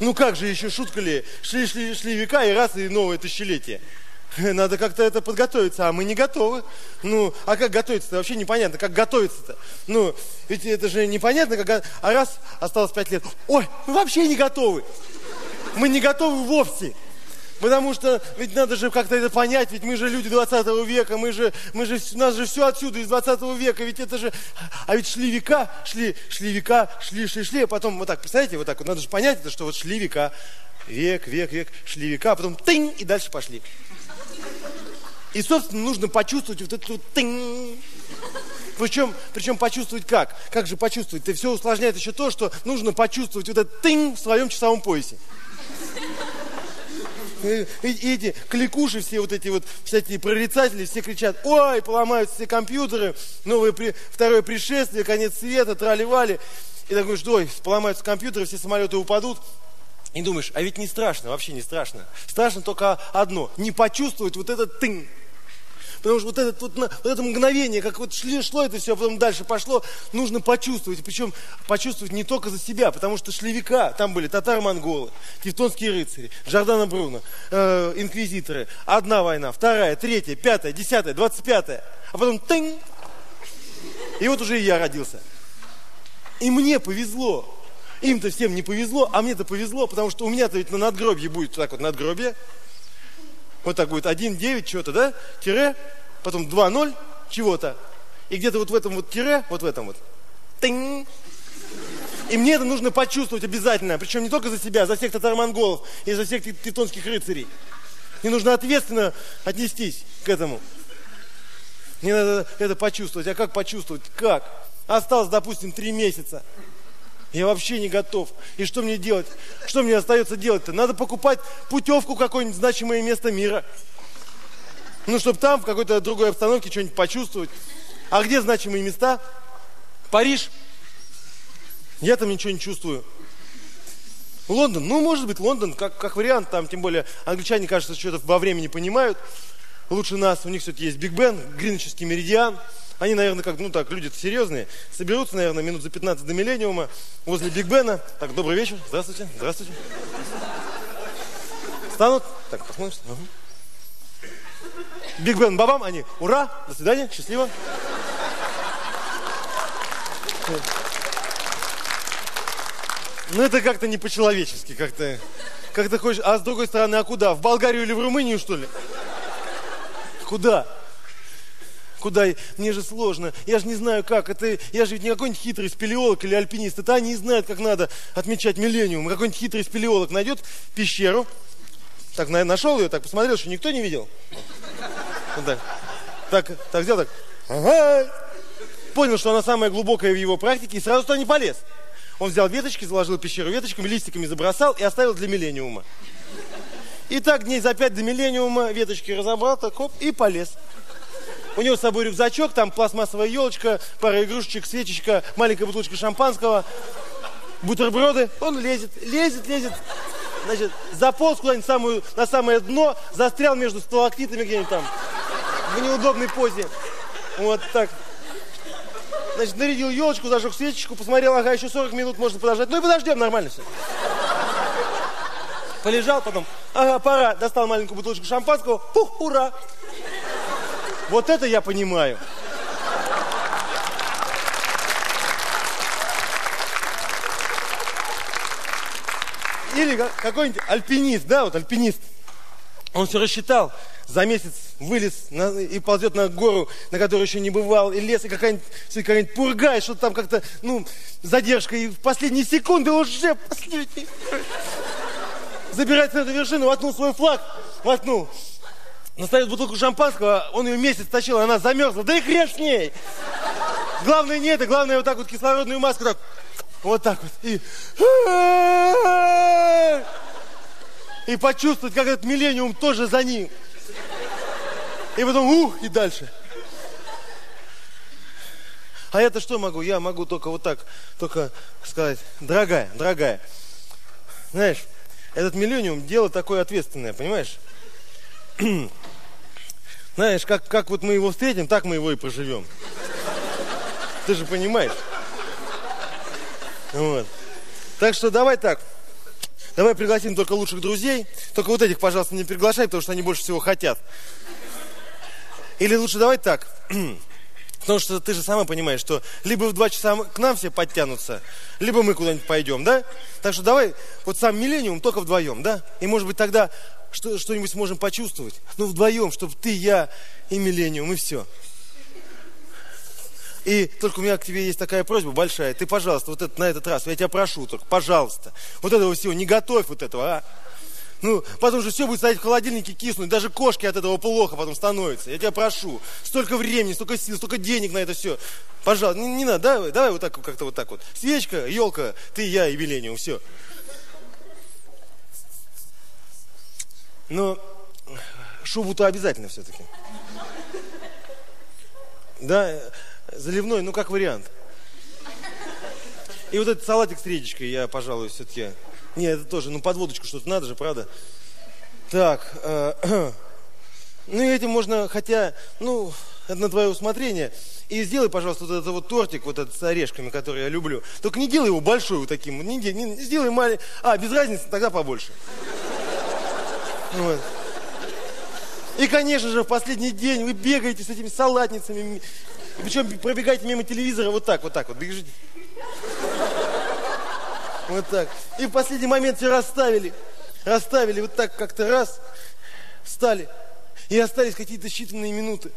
Ну как же еще, шутка ли? Шли, шли, шли века и раз, и новое тысячелетие. Надо как-то это подготовиться, а мы не готовы. Ну, а как готовиться-то? Вообще непонятно, как готовиться-то. Ну, ведь это же непонятно, как... А раз осталось пять лет. Ой, мы вообще не готовы. Мы не готовы вовсе. Потому что ведь надо же как-то это понять, ведь мы же люди 20 века, мы же, мы же, нас же все отсюда, из 20 века, ведь это же, а ведь шли века, шли, шли века, шли, шли, шли, а потом вот так, представляете, вот так вот, надо же понять, это, что вот шли века, век, век, век, шли века, а потом тынь, и дальше пошли. И, собственно, нужно почувствовать вот эту тынь. Причем, причем почувствовать как? Как же почувствовать? Ты все усложняет еще то, что нужно почувствовать вот этот тынь в своем часовом поясе. И, и эти кликуши, все вот эти вот всякие прорицатели, все кричат, ой, поломаются все компьютеры, новое, при, второе пришествие, конец света, трали-вали. И так говоришь, ой, поломаются компьютеры, все самолеты упадут. И думаешь, а ведь не страшно, вообще не страшно. Страшно только одно, не почувствовать вот этот тынь. Потому что вот это, вот, вот это мгновение, как вот шли, шло это все, а потом дальше пошло, нужно почувствовать. Причем почувствовать не только за себя, потому что шли века. Там были татаро-монголы, тевтонские рыцари, Жордана Бруно, э, инквизиторы. Одна война, вторая, третья, пятая, десятая, двадцать пятая. А потом тынь. И вот уже и я родился. И мне повезло. Им-то всем не повезло, а мне-то повезло, потому что у меня-то ведь на надгробье будет так вот надгробие. Вот так будет 1, 9, чего-то, да? Тире, потом 2, 0, чего-то. И где-то вот в этом вот тире, вот в этом вот. Тынь. И мне это нужно почувствовать обязательно. Причем не только за себя, за всех татаро-монголов и за всех тевтонских рыцарей. Мне нужно ответственно отнестись к этому. Мне надо это почувствовать. А как почувствовать? Как? Осталось, допустим, три месяца. Я вообще не готов. И что мне делать? Что мне остается делать-то? Надо покупать путевку в какое-нибудь значимое место мира. Ну, чтобы там в какой-то другой обстановке что-нибудь почувствовать. А где значимые места? Париж. Я там ничего не чувствую. Лондон. Ну, может быть, Лондон, как, как вариант. Там, тем более, англичане, кажется, что-то во времени понимают. Лучше нас. У них все-таки есть Биг Бен, Гринвичский меридиан. Они, наверное, как, ну так, люди серьезные, соберутся, наверное, минут за 15 до миллениума возле Биг Бена. Так, добрый вечер, здравствуйте, здравствуйте. Станут, так, посмотрим. Угу. Биг Бен, бабам, они, ура, до свидания, счастливо. Ну, это как-то не по-человечески, как-то, как то хочешь. А с другой стороны, а куда? В Болгарию или в Румынию, что ли? Куда? Куда? Мне же сложно. Я же не знаю как. Это, я же ведь не какой-нибудь хитрый спелеолог или альпинист. Это они знают, как надо отмечать миллениум. Какой-нибудь хитрый спелеолог найдет пещеру. Так, нашел ее, так посмотрел, что никто не видел. Вот так. Так, так взял так. Ага. Понял, что она самая глубокая в его практике, и сразу туда не полез. Он взял веточки, заложил пещеру веточками, листиками забросал и оставил для миллениума. И так дней за пять до миллениума веточки разобрал, так хоп, и полез. У него с собой рюкзачок, там пластмассовая елочка, пара игрушечек, свечечка, маленькая бутылочка шампанского, бутерброды. Он лезет, лезет, лезет. Значит, заполз куда-нибудь самую, на самое дно, застрял между сталактитами где-нибудь там, в неудобной позе. Вот так. Значит, нарядил елочку, зажег свечечку, посмотрел, ага, еще 40 минут можно подождать. Ну и подождем, нормально все. Полежал потом, ага, пора, достал маленькую бутылочку шампанского, пух, ура. Вот это я понимаю. Или какой-нибудь альпинист, да, вот альпинист. Он все рассчитал, за месяц вылез на, и ползет на гору, на которой еще не бывал, и лес, и какая-нибудь, какая пурга, и что-то там как-то, ну, задержка, и в последние секунды уже последний. Забирается на эту вершину, воткнул свой флаг, воткнул. Настает бутылку шампанского, он ее месяц тащил, она замерзла. Да и хрен с ней! Главное не это, главное вот так вот кислородную маску так, вот так вот. И, и почувствовать, как этот миллениум тоже за ним. И потом ух, и дальше. А я-то что могу? Я могу только вот так, только сказать, дорогая, дорогая, знаешь, этот миллениум дело такое ответственное, понимаешь? Знаешь, как, как вот мы его встретим, так мы его и проживем. Ты же понимаешь? Вот. Так что давай так. Давай пригласим только лучших друзей. Только вот этих, пожалуйста, не приглашай, потому что они больше всего хотят. Или лучше давай так. Потому что ты же сама понимаешь, что либо в два часа к нам все подтянутся, либо мы куда-нибудь пойдем, да? Так что давай вот сам миллениум только вдвоем, да? И может быть тогда что, что-нибудь сможем почувствовать. Ну вдвоем, чтобы ты, я и миллениум, и все. И только у меня к тебе есть такая просьба большая. Ты, пожалуйста, вот это, на этот раз, я тебя прошу только, пожалуйста. Вот этого всего не готовь вот этого, а? Ну, потом же все будет стоять в холодильнике киснуть. Даже кошки от этого плохо потом становятся. Я тебя прошу. Столько времени, столько сил, столько денег на это все. Пожалуйста, не, не надо, давай, давай вот так, как-то вот так вот. Свечка, елка, ты, я и Велениум, все. Но шубу-то обязательно все-таки. Да, заливной, ну как вариант. И вот этот салатик с редечкой я, пожалуй, все-таки нет, это тоже, ну подводочку что-то надо же, правда? Так, э, ну и этим можно, хотя, ну, это на твое усмотрение. И сделай, пожалуйста, вот этот вот тортик, вот этот с орешками, который я люблю. Только не делай его большой вот таким, не, не, не сделай маленький. А, без разницы, тогда побольше. Вот. И, конечно же, в последний день вы бегаете с этими салатницами, причем пробегаете мимо телевизора вот так, вот так вот, бежите. Вот так. И в последний момент все расставили. Расставили вот так как-то раз, встали. И остались какие-то считанные минуты.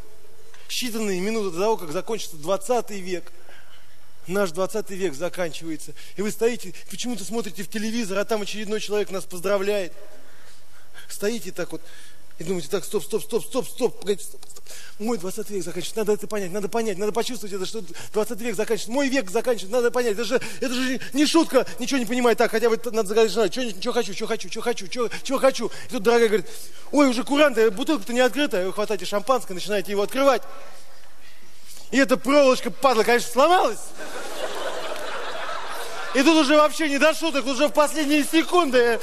Считанные минуты до того, как закончится 20 век. Наш 20 век заканчивается. И вы стоите, почему-то смотрите в телевизор, а там очередной человек нас поздравляет. Стоите так вот и думаете, так, стоп, стоп, стоп, стоп, стоп, погодите, стоп, стоп. Мой 20 век заканчивается, надо это понять, надо понять, надо почувствовать это, что 20 век заканчивается, мой век заканчивается, надо понять, это же, это же не шутка, ничего не понимает, так, хотя бы надо загадать, что, что хочу, что хочу, что хочу, что, что хочу. И тут дорогая говорит, ой, уже курант, бутылка-то не открыта, вы хватаете шампанское, начинаете его открывать. И эта проволочка, падла, конечно, сломалась. И тут уже вообще не до шуток, уже в последние секунды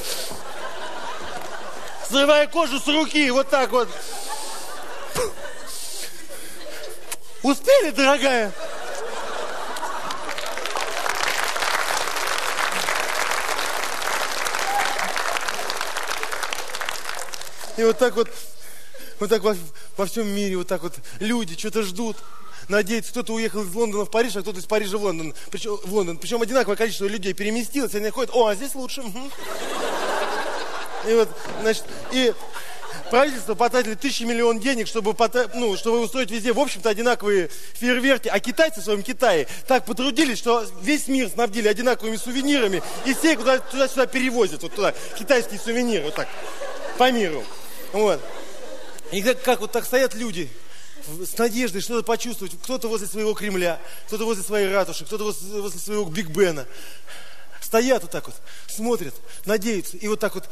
срывая кожу с руки, вот так вот. Успели, дорогая? И вот так вот, вот так во, во всем мире, вот так вот люди что-то ждут, надеются, кто-то уехал из Лондона в Париж, а кто-то из Парижа в Лондон. Причем, в Лондон. Причем одинаковое количество людей переместилось, они ходят, о, а здесь лучше. И вот, значит, и правительство потратили тысячи миллион денег, чтобы, ну, чтобы устроить везде, в общем-то, одинаковые фейерверки. А китайцы в своем Китае так потрудились, что весь мир снабдили одинаковыми сувенирами. И все туда-сюда перевозят, вот туда, китайские сувениры, вот так, по миру. Вот. И как, как вот так стоят люди, с надеждой что-то почувствовать. Кто-то возле своего Кремля, кто-то возле своей ратуши, кто-то возле, возле своего Биг Бена. Стоят вот так вот, смотрят, надеются. И вот так вот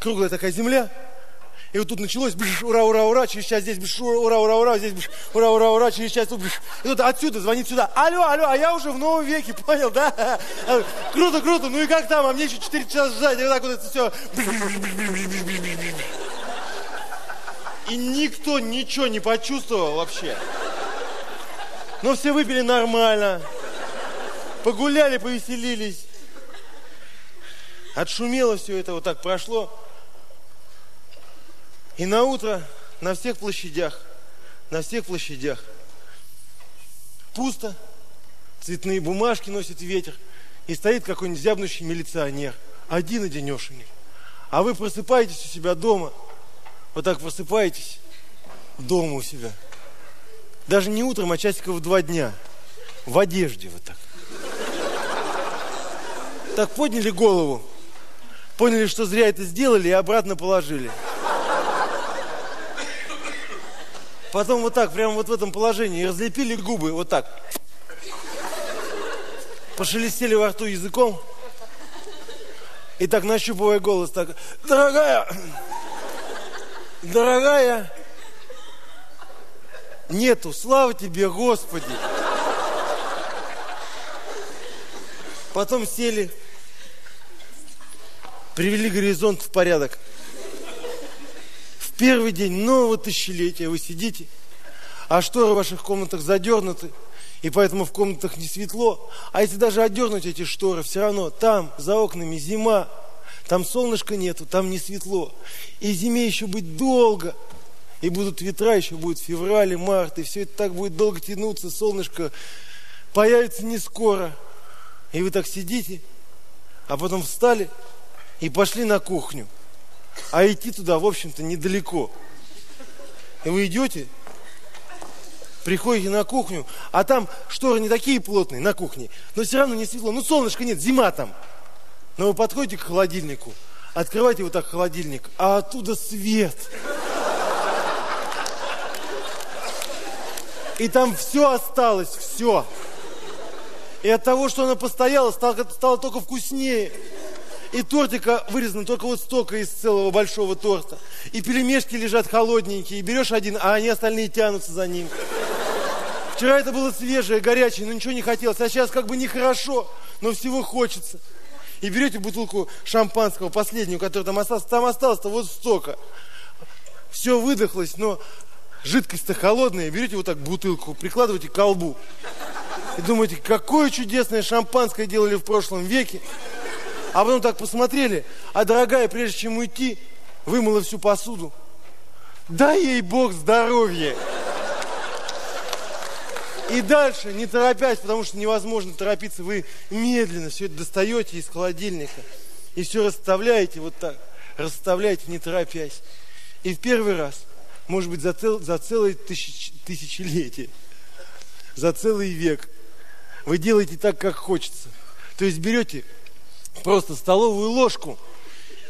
круглая такая земля. И вот тут началось, бш, ура, ура, ура, через час здесь, бш, ура, ура, ура, здесь, бш, ура, ура, ура, через час тут, бш. И тут отсюда звонит сюда, алло, алло, а я уже в новом веке, понял, да? Круто, круто, ну и как там, а мне еще 4 часа ждать, и вот так вот это все. И никто ничего не почувствовал вообще. Но все выпили нормально, погуляли, повеселились. Отшумело все это, вот так прошло. И на утро на всех площадях, на всех площадях пусто, цветные бумажки носит ветер, и стоит какой-нибудь зябнущий милиционер, один одинешенек. А вы просыпаетесь у себя дома, вот так просыпаетесь дома у себя. Даже не утром, а часиков в два дня. В одежде вот так. Так подняли голову, поняли, что зря это сделали и обратно положили. Потом вот так, прямо вот в этом положении, разлепили губы, вот так. Пошелестели во рту языком. И так нащупывая голос, так, дорогая, дорогая, нету, слава тебе, Господи. Потом сели, привели горизонт в порядок первый день нового тысячелетия вы сидите, а шторы в ваших комнатах задернуты, и поэтому в комнатах не светло. А если даже отдернуть эти шторы, все равно там, за окнами, зима. Там солнышка нету, там не светло. И зиме еще быть долго. И будут ветра, еще будет февраль, март, и все это так будет долго тянуться, солнышко появится не скоро. И вы так сидите, а потом встали и пошли на кухню. А идти туда, в общем-то, недалеко. И вы идете, приходите на кухню, а там шторы не такие плотные на кухне, но все равно не светло. Ну, солнышко нет, зима там. Но вы подходите к холодильнику, открываете вот так холодильник, а оттуда свет. И там все осталось, все. И от того, что она постояла, стало, стало только вкуснее. И тортика вырезано только вот столько из целого большого торта. И пельмешки лежат холодненькие. И берешь один, а они остальные тянутся за ним. Вчера это было свежее, горячее, но ничего не хотелось. А сейчас как бы нехорошо, но всего хочется. И берете бутылку шампанского, последнюю, которая там осталась. Там осталось-то вот столько. Все выдохлось, но жидкость-то холодная. Берете вот так бутылку, прикладываете к колбу. И думаете, какое чудесное шампанское делали в прошлом веке. А потом так посмотрели, а дорогая, прежде чем уйти, вымыла всю посуду. Дай ей Бог здоровья. И дальше, не торопясь, потому что невозможно торопиться, вы медленно все это достаете из холодильника и все расставляете вот так, расставляете, не торопясь. И в первый раз, может быть, за, цел, за целое тысяч, тысячелетие, за целый век, вы делаете так, как хочется. То есть берете просто столовую ложку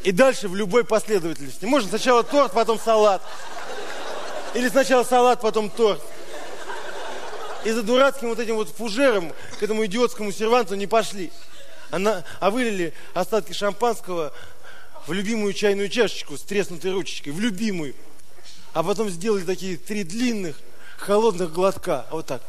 и дальше в любой последовательности. Можно сначала торт, потом салат. Или сначала салат, потом торт. И за дурацким вот этим вот фужером к этому идиотскому серванту не пошли. Она, а вылили остатки шампанского в любимую чайную чашечку с треснутой ручечкой, в любимую. А потом сделали такие три длинных, холодных глотка. Вот так.